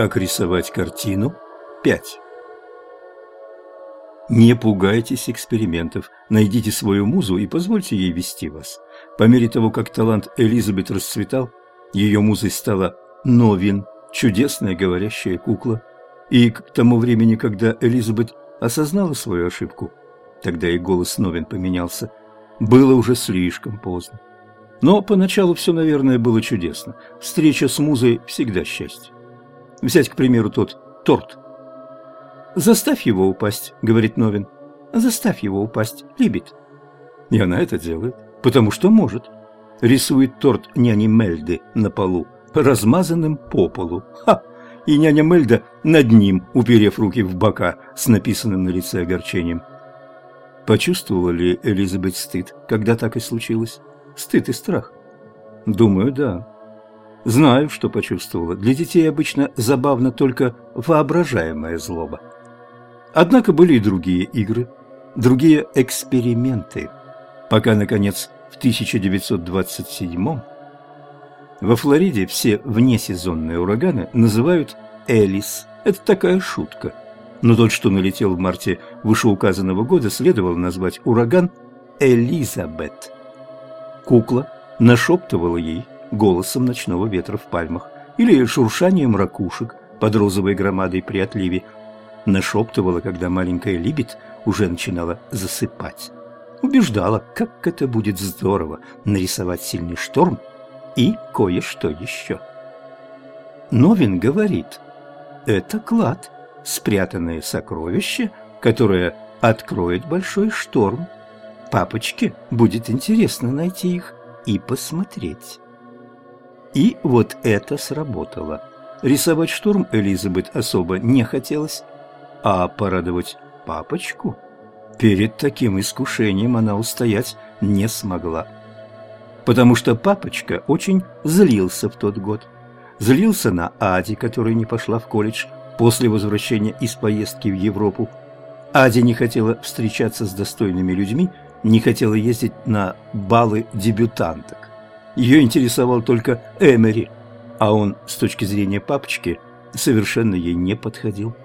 Как рисовать картину? 5. Не пугайтесь экспериментов, найдите свою музу и позвольте ей вести вас. По мере того, как талант Элизабет расцветал, ее музой стала Новин, чудесная говорящая кукла. И к тому времени, когда Элизабет осознала свою ошибку, тогда и голос Новин поменялся, было уже слишком поздно. Но поначалу все, наверное, было чудесно. Встреча с музой всегда счастье. Взять, к примеру, тот торт. «Заставь его упасть», — говорит Новин. «Заставь его упасть, Либит». И она это делает, потому что может. Рисует торт няни Мельды на полу, размазанным по полу. Ха! И няня Мельда над ним, уперев руки в бока, с написанным на лице огорчением. Почувствовала ли Элизабет стыд, когда так и случилось? Стыд и страх? Думаю, да. Знаю, что почувствовала. Для детей обычно забавно только воображаемая злоба. Однако были и другие игры, другие эксперименты, пока, наконец, в 1927 во Флориде все внесезонные ураганы называют «Элис». Это такая шутка. Но тот, что налетел в марте вышеуказанного года, следовало назвать ураган «Элизабет». Кукла нашептывала ей голосом ночного ветра в пальмах или шуршанием ракушек под розовой громадой при отливе, нашептывала, когда маленькая Либет уже начинала засыпать. Убеждала, как это будет здорово нарисовать сильный шторм и кое-что еще. Новин говорит, это клад, спрятанное сокровище, которое откроет большой шторм. Папочке будет интересно найти их и посмотреть. И вот это сработало. Рисовать шторм Элизабет особо не хотелось, а порадовать папочку перед таким искушением она устоять не смогла. Потому что папочка очень злился в тот год. Злился на Ади, которая не пошла в колледж после возвращения из поездки в Европу. Ади не хотела встречаться с достойными людьми, не хотела ездить на балы дебютанток. Ее интересовал только Эмери, а он, с точки зрения папочки, совершенно ей не подходил.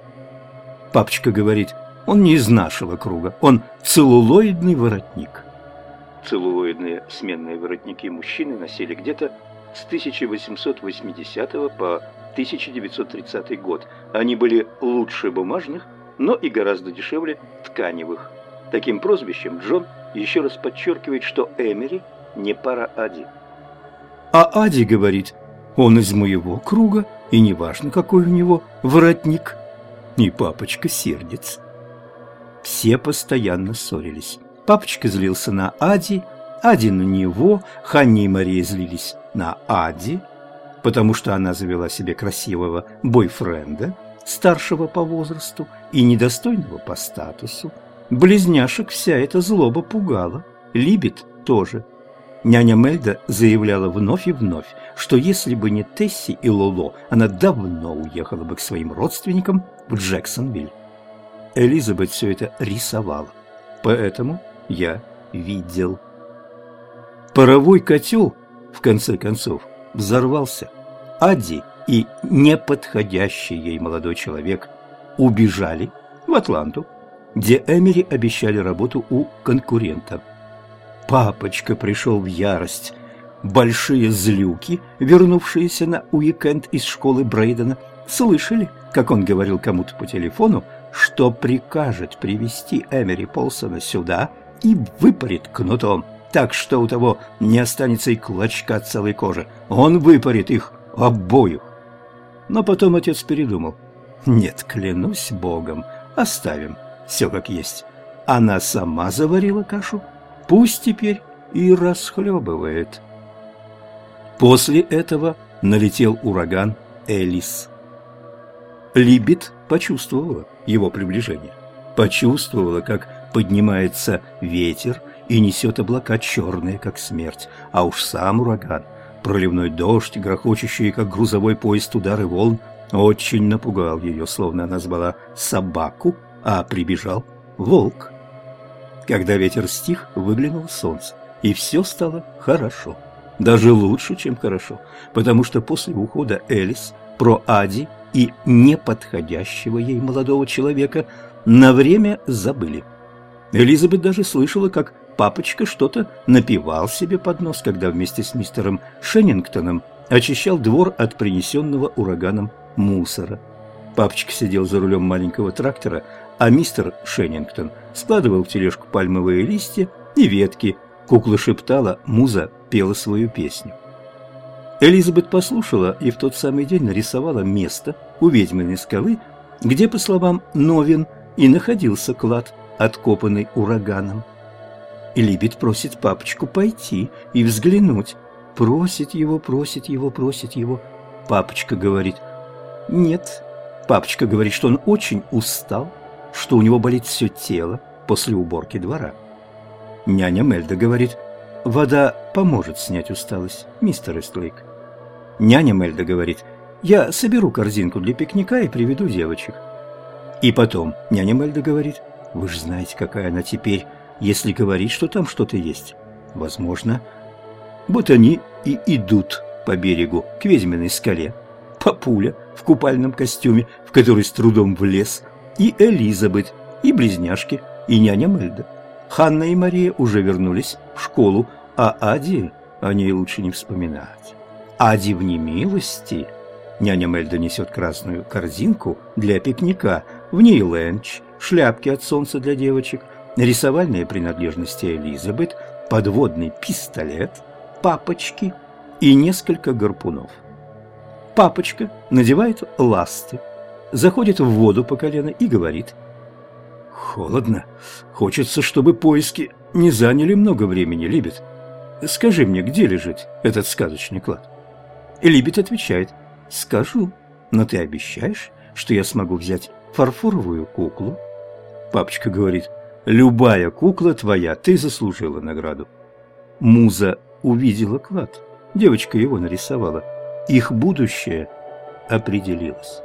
Папочка говорит, он не из нашего круга, он целлулоидный воротник. Целлулоидные сменные воротники мужчины носили где-то с 1880 по 1930 год. Они были лучше бумажных, но и гораздо дешевле тканевых. Таким прозвищем Джон еще раз подчеркивает, что Эмери не пара Ади. А Ади говорит, он из моего круга, и неважно, какой у него воротник. И папочка сердится. Все постоянно ссорились. Папочка злился на Ади, Ади на него, Ханни и Мария злились на Ади, потому что она завела себе красивого бойфренда, старшего по возрасту и недостойного по статусу. Близняшек вся эта злоба пугала, Либет тоже – Няня Мельда заявляла вновь и вновь, что если бы не Тесси и Лоло, она давно уехала бы к своим родственникам в Джексонвиль. Элизабет все это рисовала, поэтому я видел. Паровой котел, в конце концов, взорвался. Адди и неподходящий ей молодой человек убежали в Атланту, где Эмери обещали работу у конкурента. Папочка пришел в ярость. Большие злюки, вернувшиеся на уикенд из школы Брейдена, слышали, как он говорил кому-то по телефону, что прикажет привести Эмери Полсона сюда и выпарит кнутом, так что у того не останется и клочка целой кожи. Он выпарит их обоих. Но потом отец передумал. Нет, клянусь Богом, оставим все как есть. Она сама заварила кашу, пусть теперь и расхлебывает. После этого налетел ураган Элис. Либит почувствовала его приближение, почувствовала, как поднимается ветер и несет облака черные, как смерть, а уж сам ураган, проливной дождь, грохочущий, как грузовой поезд удары волн, очень напугал ее, словно она звала собаку, а прибежал волк. Когда ветер стих, выглянуло солнце, и все стало хорошо. Даже лучше, чем хорошо, потому что после ухода Элис про Ади и неподходящего ей молодого человека на время забыли. Элизабет даже слышала, как папочка что-то напивал себе под нос, когда вместе с мистером Шеннингтоном очищал двор от принесенного ураганом мусора. Папочка сидел за рулем маленького трактора, а мистер Шеннингтон складывал в тележку пальмовые листья и ветки. Кукла шептала, муза пела свою песню. Элизабет послушала и в тот самый день нарисовала место у ведьминой скалы, где, по словам Новин, и находился клад, откопанный ураганом. Либет просит папочку пойти и взглянуть. Просит его, просит его, просит его. Папочка говорит «нет». Папочка говорит, что он очень устал, что у него болит все тело после уборки двора. Няня Мельда говорит «вода поможет снять усталость, мистер Эстлейк». Няня Мельда говорит «я соберу корзинку для пикника и приведу девочек». И потом няня Мельда говорит «вы же знаете, какая она теперь, если говорить, что там что-то есть. Возможно, вот они и идут по берегу к ведьминой скале. Папуля в купальном костюме, в который с трудом влез, и Элизабет, и близняшки, и няня Мельда. Ханна и Мария уже вернулись в школу, а Ади о ней лучше не вспоминать. Ади в немилости. Няня Мельда несет красную корзинку для пикника, в ней ленч, шляпки от солнца для девочек – рисовальные принадлежности Элизабет, подводный пистолет, папочки и несколько гарпунов. Папочка надевает ласты, заходит в воду по колено и говорит «Холодно. Хочется, чтобы поиски не заняли много времени, Либет. Скажи мне, где лежит этот сказочный клад?» Либет отвечает «Скажу, но ты обещаешь, что я смогу взять фарфоровую куклу?» Папочка говорит Любая кукла твоя, ты заслужила награду. Муза увидела клад. Девочка его нарисовала. Их будущее определилось.